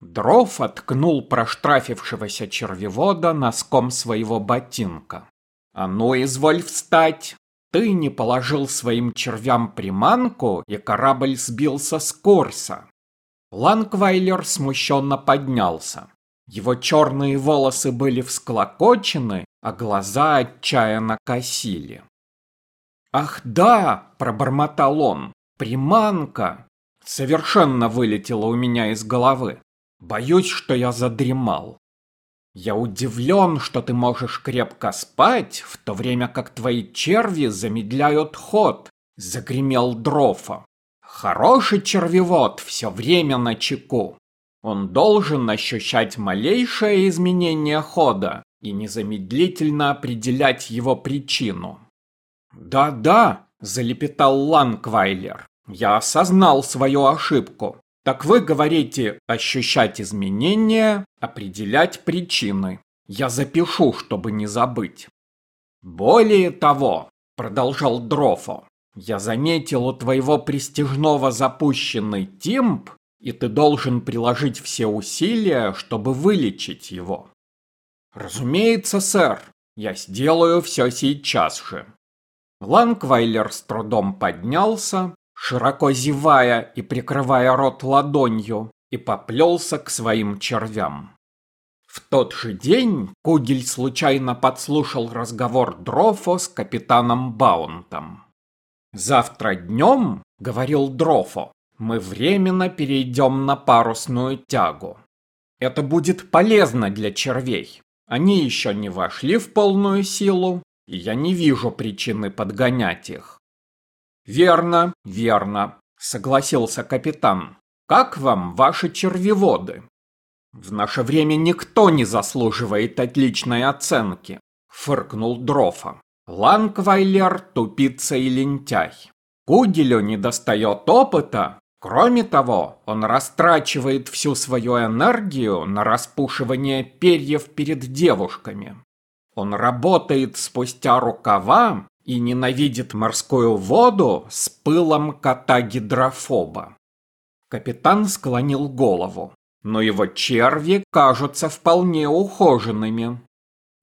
Дров откнул проштрафившегося червевода носком своего ботинка. «А ну, изволь встать! Ты не положил своим червям приманку, и корабль сбился с курса!» Ланквайлер смущенно поднялся. Его черные волосы были всклокочены, а глаза отчаянно косили. «Ах да!» – пробормотал он. «Приманка!» Совершенно вылетело у меня из головы. Боюсь, что я задремал. Я удивлен, что ты можешь крепко спать, в то время как твои черви замедляют ход, загремел Дрофа. Хороший червевод все время на чеку. Он должен ощущать малейшее изменение хода и незамедлительно определять его причину. «Да-да», — залепетал Ланквайлер, — «я осознал свою ошибку. Так вы говорите ощущать изменения, определять причины. Я запишу, чтобы не забыть. Более того, продолжал Дрофо, я заметил у твоего престижного запущенный тимп, и ты должен приложить все усилия, чтобы вылечить его. Разумеется, сэр, я сделаю все сейчас же. Ланквайлер с трудом поднялся, широко зевая и прикрывая рот ладонью, и поплелся к своим червям. В тот же день Кугель случайно подслушал разговор Дрофо с капитаном Баунтом. «Завтра днем, — говорил Дрофо, — мы временно перейдем на парусную тягу. Это будет полезно для червей. Они еще не вошли в полную силу, и я не вижу причины подгонять их. «Верно, верно», — согласился капитан. «Как вам ваши червеводы?» «В наше время никто не заслуживает отличной оценки», — фыркнул Дрофа. «Ланквайлер — тупица и лентяй. Куделю не достает опыта. Кроме того, он растрачивает всю свою энергию на распушивание перьев перед девушками. Он работает спустя рукава и ненавидит морскую воду с пылом кота-гидрофоба. Капитан склонил голову, но его черви кажутся вполне ухоженными.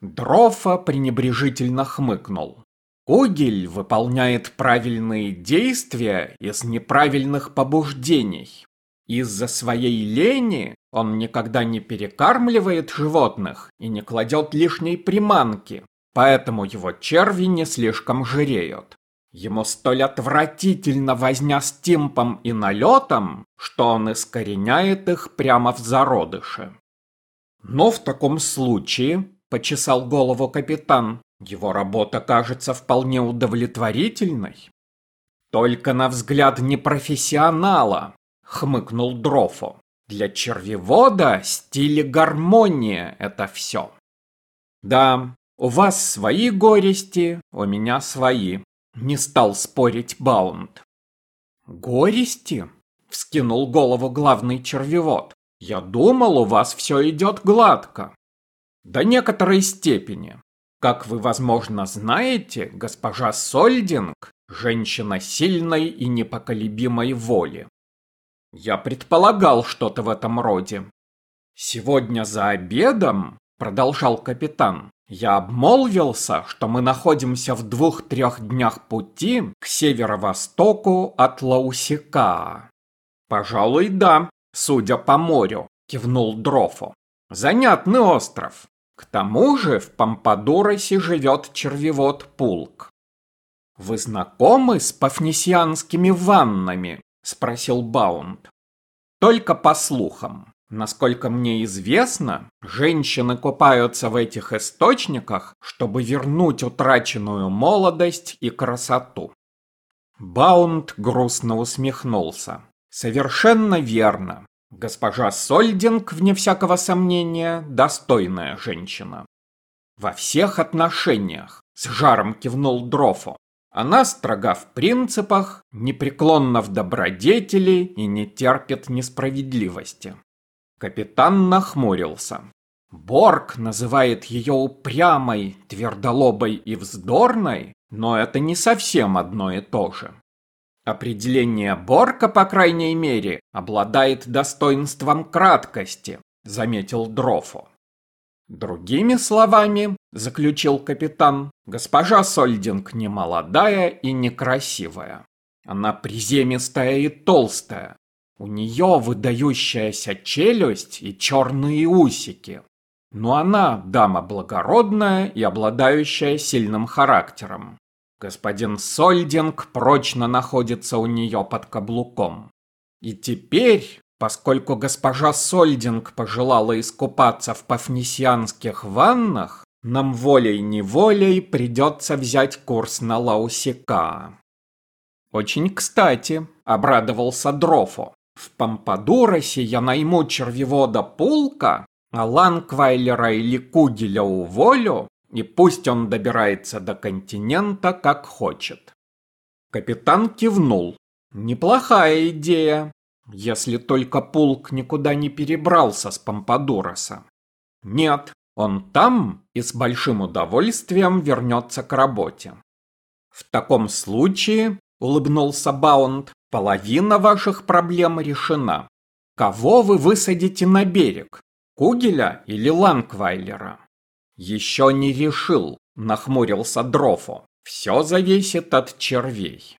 Дрофа пренебрежительно хмыкнул. Кугель выполняет правильные действия из неправильных побуждений. Из-за своей лени он никогда не перекармливает животных и не кладет лишней приманки, Поэтому его черви не слишком жиреют. Ему столь отвратительно возня с тимпом и налетом, что он искореняет их прямо в зародыше. Но в таком случае, почесал голову капитан, его работа кажется вполне удовлетворительной. Только на взгляд непрофессионала, хмыкнул Дрофо. Для червевода стиль и гармония – это все. Да, у вас свои горести, у меня свои. Не стал спорить Баунд. Горести? Вскинул голову главный червевод. Я думал, у вас все идет гладко. До некоторой степени. Как вы, возможно, знаете, госпожа Сольдинг – женщина сильной и непоколебимой воли. Я предполагал что-то в этом роде. Сегодня за обедом, продолжал капитан, я обмолвился, что мы находимся в двух-трех днях пути к северо-востоку от Лаусика. Пожалуй, да, судя по морю, кивнул Дрофо. Занятный остров. К тому же в Пампадуросе живет червевод Пулк. «Вы знакомы с пафнесианскими ваннами?» – спросил Баунд. «Только по слухам. Насколько мне известно, женщины купаются в этих источниках, чтобы вернуть утраченную молодость и красоту. Баунд грустно усмехнулся. Совершенно верно. Госпожа Сольдинг, вне всякого сомнения, достойная женщина. Во всех отношениях, с жаром кивнул Дрофу. Она строга в принципах, непреклонна в добродетели и не терпит несправедливости. Капитан нахмурился. Борг называет ее упрямой, твердолобой и вздорной, но это не совсем одно и то же. Определение Борка, по крайней мере, обладает достоинством краткости, заметил Дрофо. Другими словами, заключил капитан, госпожа Сольдинг не молодая и некрасивая. Она приземистая и толстая. У нее выдающаяся челюсть и черные усики. Но она дама благородная и обладающая сильным характером. Господин Сольдинг прочно находится у нее под каблуком. И теперь, поскольку госпожа Сольдинг пожелала искупаться в пафнисианских ваннах, нам волей-неволей придется взять курс на Лаусика. Очень кстати, обрадовался Дрофо. В Пампадуросе я найму червевода Пулка, а Ланквайлера или Кугеля уволю, и пусть он добирается до континента, как хочет. Капитан кивнул. Неплохая идея, если только Пулк никуда не перебрался с Пампадуроса. Нет, он там и с большим удовольствием вернется к работе. В таком случае, улыбнулся Баунд, половина ваших проблем решена. Кого вы высадите на берег? Кугеля или Ланквайлера? «Еще не решил», — нахмурился Дрофо. «Все зависит от червей».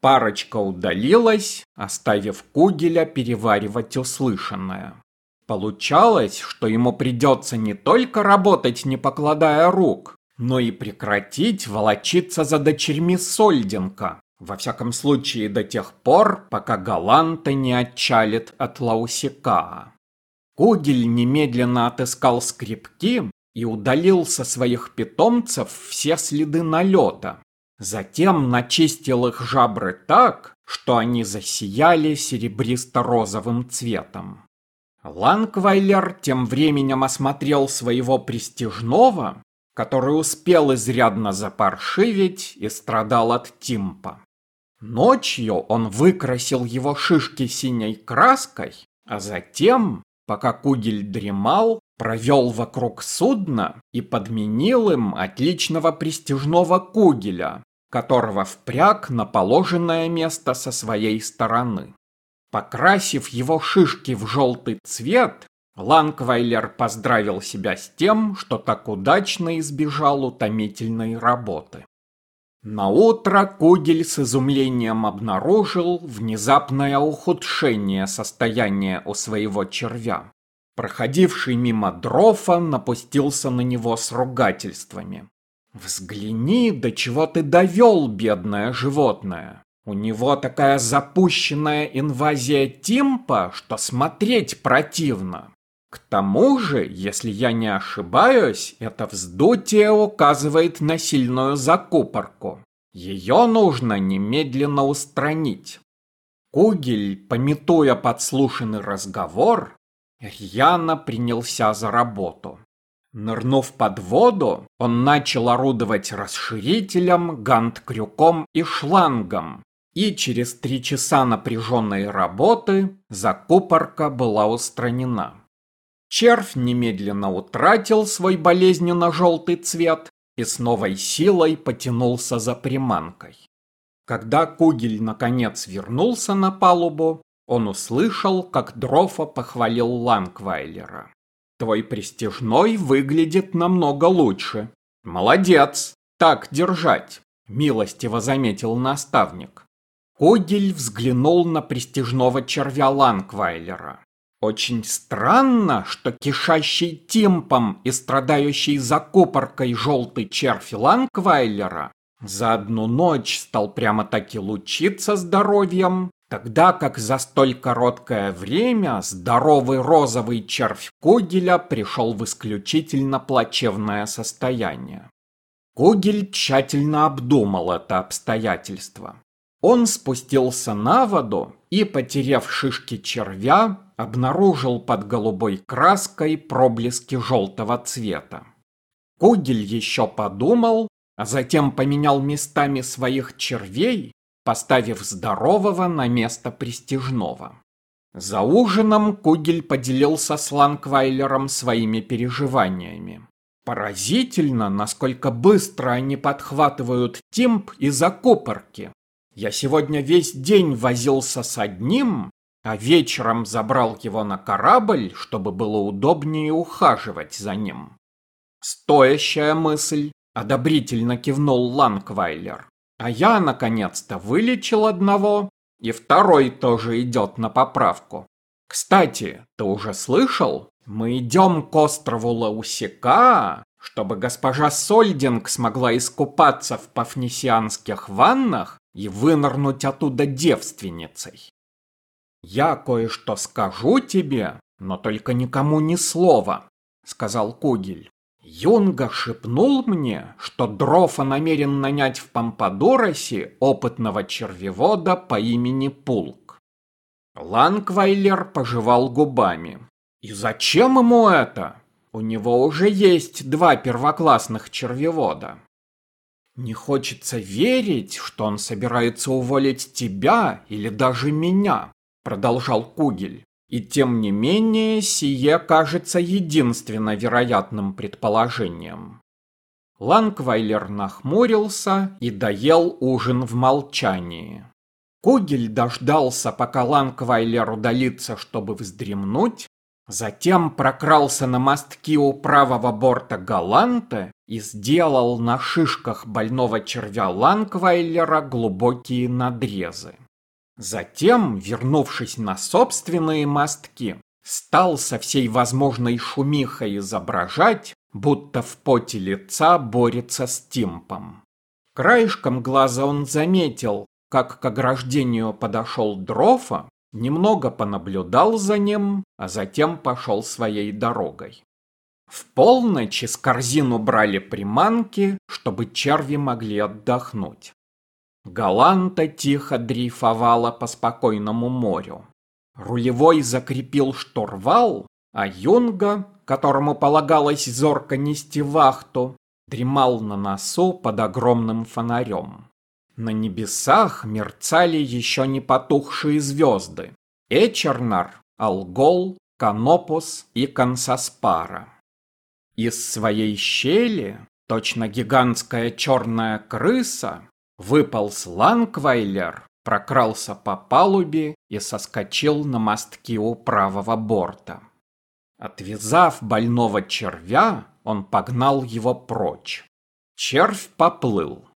Парочка удалилась, оставив Кугеля переваривать услышанное. Получалось, что ему придется не только работать, не покладая рук, но и прекратить волочиться за дочерьми Сольденко, во всяком случае до тех пор, пока Галанта не отчалит от Лаусика. Кугель немедленно отыскал скрипки и удалил со своих питомцев все следы налета. Затем начистил их жабры так, что они засияли серебристо-розовым цветом. Ланквайлер тем временем осмотрел своего престижного, который успел изрядно запаршивить и страдал от тимпа. Ночью он выкрасил его шишки синей краской, а затем, пока Кугель дремал, провел вокруг судна и подменил им отличного престижного кугеля, которого впряг на положенное место со своей стороны. Покрасив его шишки в желтый цвет, Ланквайлер поздравил себя с тем, что так удачно избежал утомительной работы. На утро Кугель с изумлением обнаружил внезапное ухудшение состояния у своего червя. Проходивший мимо Дрофа напустился на него с ругательствами. «Взгляни, до чего ты довел, бедное животное! У него такая запущенная инвазия Тимпа, что смотреть противно. К тому же, если я не ошибаюсь, это вздутие указывает на сильную закупорку. Ее нужно немедленно устранить». Кугель, пометуя подслушанный разговор, Рьяно принялся за работу. Нырнув под воду, он начал орудовать расширителем, гант-крюком и шлангом. И через три часа напряженной работы закупорка была устранена. Червь немедленно утратил свой болезненно-желтый цвет и с новой силой потянулся за приманкой. Когда Кугель наконец вернулся на палубу, он услышал, как Дрофа похвалил Ланквайлера. «Твой престижной выглядит намного лучше. Молодец! Так держать!» – милостиво заметил наставник. Огель взглянул на престижного червя Ланквайлера. Очень странно, что кишащий тимпом и страдающий закупоркой желтый червь Ланквайлера за одну ночь стал прямо-таки лучиться здоровьем, Тогда как за столь короткое время здоровый розовый червь Кугеля пришел в исключительно плачевное состояние. Кугель тщательно обдумал это обстоятельство. Он спустился на воду и, потеряв шишки червя, обнаружил под голубой краской проблески желтого цвета. Кугель еще подумал, а затем поменял местами своих червей поставив здорового на место престижного. За ужином Кугель поделился с Ланквайлером своими переживаниями. Поразительно, насколько быстро они подхватывают тимп и закупорки. Я сегодня весь день возился с одним, а вечером забрал его на корабль, чтобы было удобнее ухаживать за ним. Стоящая мысль, одобрительно кивнул Ланквайлер. А я, наконец-то, вылечил одного, и второй тоже идет на поправку. Кстати, ты уже слышал? Мы идем к острову Лаусика, чтобы госпожа Сольдинг смогла искупаться в пафнисианских ваннах и вынырнуть оттуда девственницей. Я кое-что скажу тебе, но только никому ни слова, сказал Кугель. Юнга шепнул мне, что Дрофа намерен нанять в Пампадоросе опытного червевода по имени Пулк. Ланквайлер пожевал губами. И зачем ему это? У него уже есть два первоклассных червевода. Не хочется верить, что он собирается уволить тебя или даже меня, продолжал Кугель. И тем не менее, сие кажется единственно вероятным предположением. Ланквайлер нахмурился и доел ужин в молчании. Кугель дождался, пока Ланквайлер удалится, чтобы вздремнуть, затем прокрался на мостки у правого борта Галанта и сделал на шишках больного червя Ланквайлера глубокие надрезы. Затем, вернувшись на собственные мостки, стал со всей возможной шумихой изображать, будто в поте лица борется с Тимпом. Краешком глаза он заметил, как к ограждению подошел Дрофа, немного понаблюдал за ним, а затем пошел своей дорогой. В полночь из корзину брали приманки, чтобы черви могли отдохнуть. Галанта тихо дрейфовала по спокойному морю. Рулевой закрепил штурвал, а Юнга, которому полагалось зорко нести вахту, дремал на носу под огромным фонарем. На небесах мерцали еще не потухшие звезды. Эчернар, Алгол, Канопус и Кансаспара. Из своей щели, точно гигантская черная крыса, Выполз Ланквайлер, прокрался по палубе и соскочил на мостки у правого борта. Отвязав больного червя, он погнал его прочь. Червь поплыл.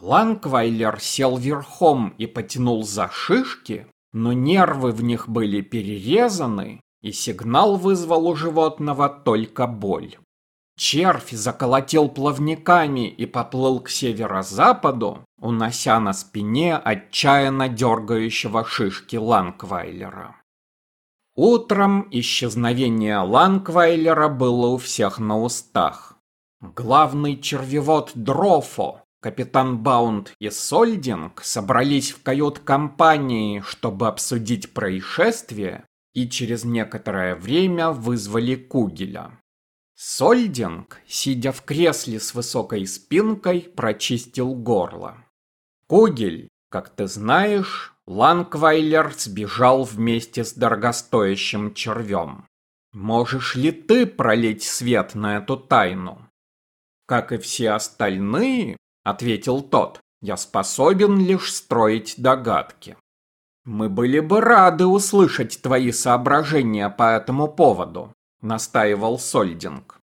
Ланквайлер сел верхом и потянул за шишки, но нервы в них были перерезаны, и сигнал вызвал у животного только боль. Червь заколотил плавниками и поплыл к северо-западу, унося на спине отчаянно дергающего шишки Ланквайлера. Утром исчезновение Ланквайлера было у всех на устах. Главный червевод Дрофо, капитан Баунд и Сольдинг собрались в кают-компании, чтобы обсудить происшествие, и через некоторое время вызвали Кугеля. Сольдинг, сидя в кресле с высокой спинкой, прочистил горло. Кугель, как ты знаешь, Ланквайлер сбежал вместе с дорогостоящим червем. Можешь ли ты пролить свет на эту тайну? Как и все остальные, ответил тот, я способен лишь строить догадки. Мы были бы рады услышать твои соображения по этому поводу, настаивал Сольдинг.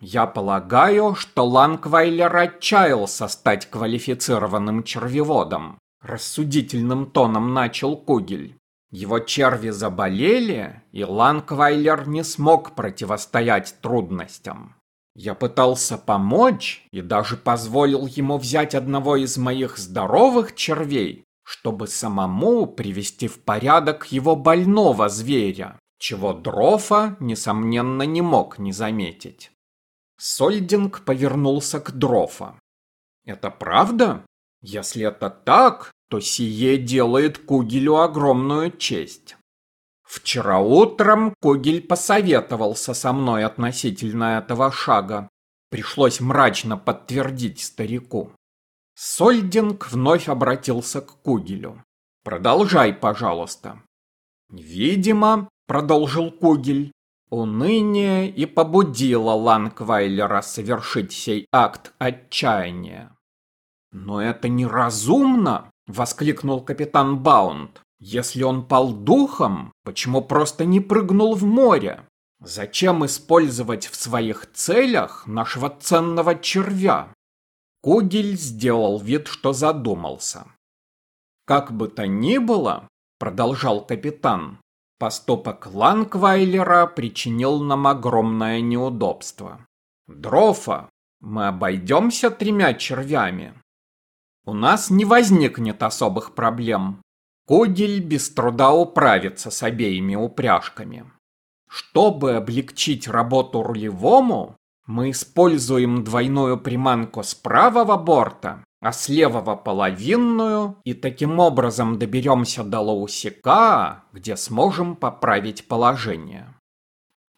Я полагаю, что Ланквайлер отчаялся стать квалифицированным червеводом. Рассудительным тоном начал Кугель. Его черви заболели, и Ланквайлер не смог противостоять трудностям. Я пытался помочь и даже позволил ему взять одного из моих здоровых червей, чтобы самому привести в порядок его больного зверя, чего Дрофа, несомненно, не мог не заметить. Сольдинг повернулся к Дрофа. «Это правда? Если это так, то сие делает Кугелю огромную честь. Вчера утром Кугель посоветовался со мной относительно этого шага. Пришлось мрачно подтвердить старику. Сольдинг вновь обратился к Кугелю. «Продолжай, пожалуйста». «Видимо», — продолжил Кугель, Уныние и побудило Ланквайлера совершить сей акт отчаяния. «Но это неразумно!» Воскликнул капитан Баунд. Если он пал духом, почему просто не прыгнул в море? Зачем использовать в своих целях нашего ценного червя? Кугель сделал вид, что задумался. Как бы то ни было, продолжал капитан, поступок Ланквайлера причинил нам огромное неудобство. Дрофа, мы обойдемся тремя червями. У нас не возникнет особых проблем. Кугель без труда управится с обеими упряжками. Чтобы облегчить работу рулевому, мы используем двойную приманку с правого борта, а с левого половинную, и таким образом доберемся до Лаусика, где сможем поправить положение.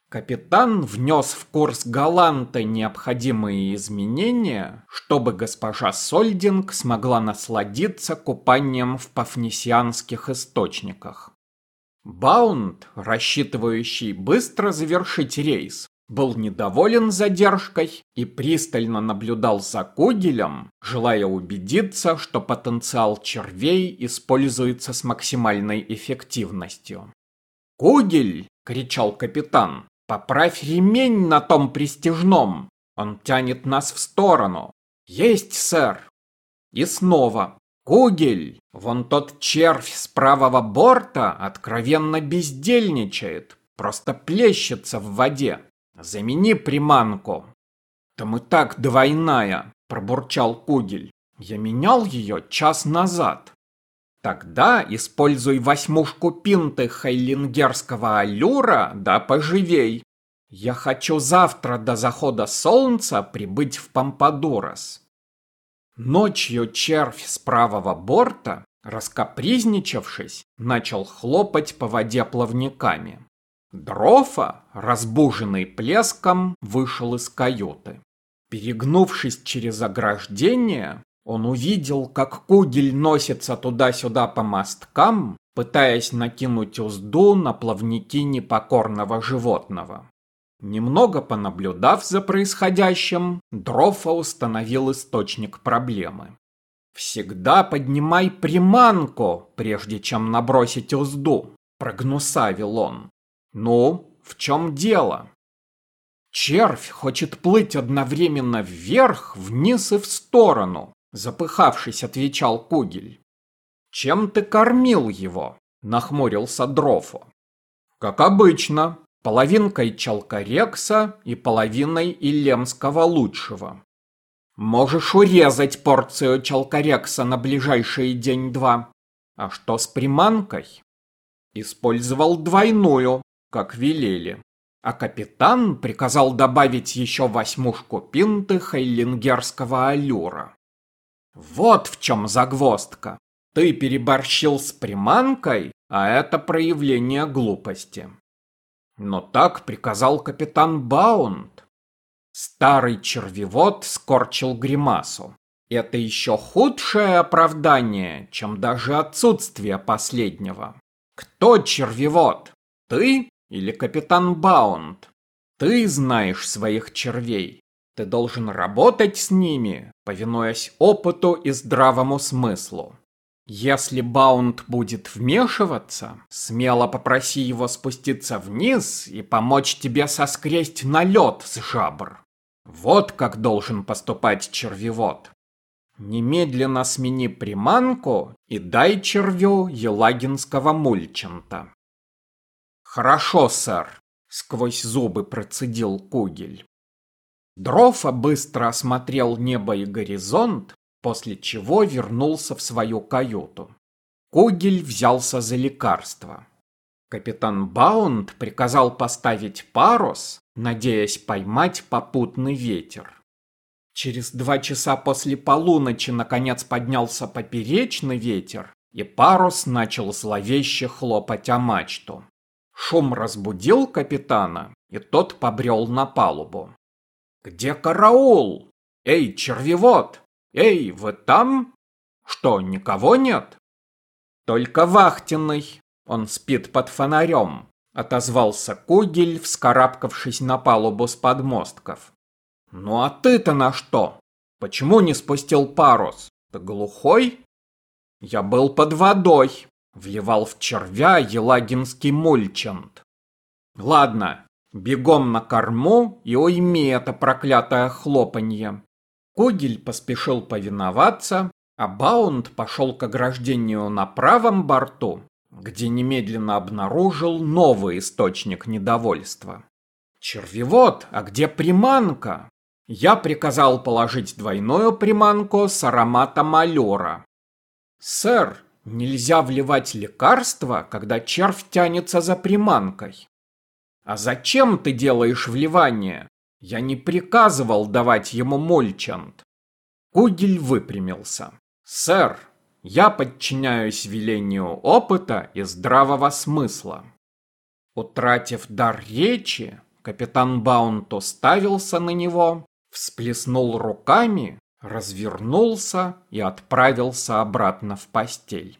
Капитан внес в курс Галанта необходимые изменения, чтобы госпожа Сольдинг смогла насладиться купанием в пафнесианских источниках. Баунд, рассчитывающий быстро завершить рейс, был недоволен задержкой и пристально наблюдал за Кугелем, желая убедиться, что потенциал червей используется с максимальной эффективностью. «Кугель!» — кричал капитан. «Поправь ремень на том пристежном! Он тянет нас в сторону!» «Есть, сэр!» И снова Кугель, вон тот червь с правого борта откровенно бездельничает, просто плещется в воде. Замени приманку. Там и так двойная, пробурчал Кугель. Я менял ее час назад. Тогда используй восьмушку пинты хайлингерского аллюра, да поживей. Я хочу завтра до захода солнца прибыть в Пампадурас. Ночью червь с правого борта, раскопризничавшись, начал хлопать по воде плавниками. Дрофа, разбуженный плеском, вышел из каюты. Перегнувшись через ограждение, он увидел, как кугель носится туда-сюда по мосткам, пытаясь накинуть узду на плавники непокорного животного. Немного понаблюдав за происходящим, Дрофа установил источник проблемы. «Всегда поднимай приманку, прежде чем набросить узду», — прогнусавил он. «Ну, в чем дело?» «Червь хочет плыть одновременно вверх, вниз и в сторону», — запыхавшись, отвечал Кугель. «Чем ты кормил его?» — нахмурился Дрофо. «Как обычно, половинкой Чалкарекса и половиной Илемского лучшего. Можешь урезать порцию Чалкарекса на ближайший день-два. А что с приманкой? Использовал двойную, как велели. А капитан приказал добавить еще восьмушку пинты хейлингерского аллюра. Вот в чем загвоздка. Ты переборщил с приманкой, а это проявление глупости. Но так приказал капитан Баунд. Старый червевод скорчил гримасу. Это еще худшее оправдание, чем даже отсутствие последнего. Кто червевод? Ты или капитан Баунд? Ты знаешь своих червей. Ты должен работать с ними, повинуясь опыту и здравому смыслу. Если Баунд будет вмешиваться, смело попроси его спуститься вниз и помочь тебе соскресть налет с жабр. Вот как должен поступать червевод. Немедленно смени приманку и дай червю елагинского мульчента. Хорошо, сэр, сквозь зубы процедил Кугель. Дрофа быстро осмотрел небо и горизонт после чего вернулся в свою каюту. Кугель взялся за лекарство. Капитан Баунд приказал поставить парус, надеясь поймать попутный ветер. Через два часа после полуночи наконец поднялся поперечный ветер, и парус начал зловеще хлопать о мачту. Шум разбудил капитана, и тот побрел на палубу. «Где караул? Эй, червевод, «Эй, вы там? Что, никого нет?» «Только вахтенный. Он спит под фонарем», — отозвался Кугель, вскарабкавшись на палубу с подмостков. «Ну а ты-то на что? Почему не спустил парус? Ты глухой?» Я был под водой. Вливал в червя елагинский мульчант. Ладно, бегом на корму и уйми это проклятое хлопанье. Кугель поспешил повиноваться, а Баунд пошел к ограждению на правом борту, где немедленно обнаружил новый источник недовольства. «Червевод, а где приманка?» Я приказал положить двойную приманку с ароматом аллера. «Сэр, нельзя вливать лекарства, когда червь тянется за приманкой». «А зачем ты делаешь вливание? Я не приказывал давать ему мольчант». Кугель выпрямился. «Сэр, я подчиняюсь велению опыта и здравого смысла». Утратив дар речи, капитан Баунт уставился на него, всплеснул руками, развернулся и отправился обратно в постель.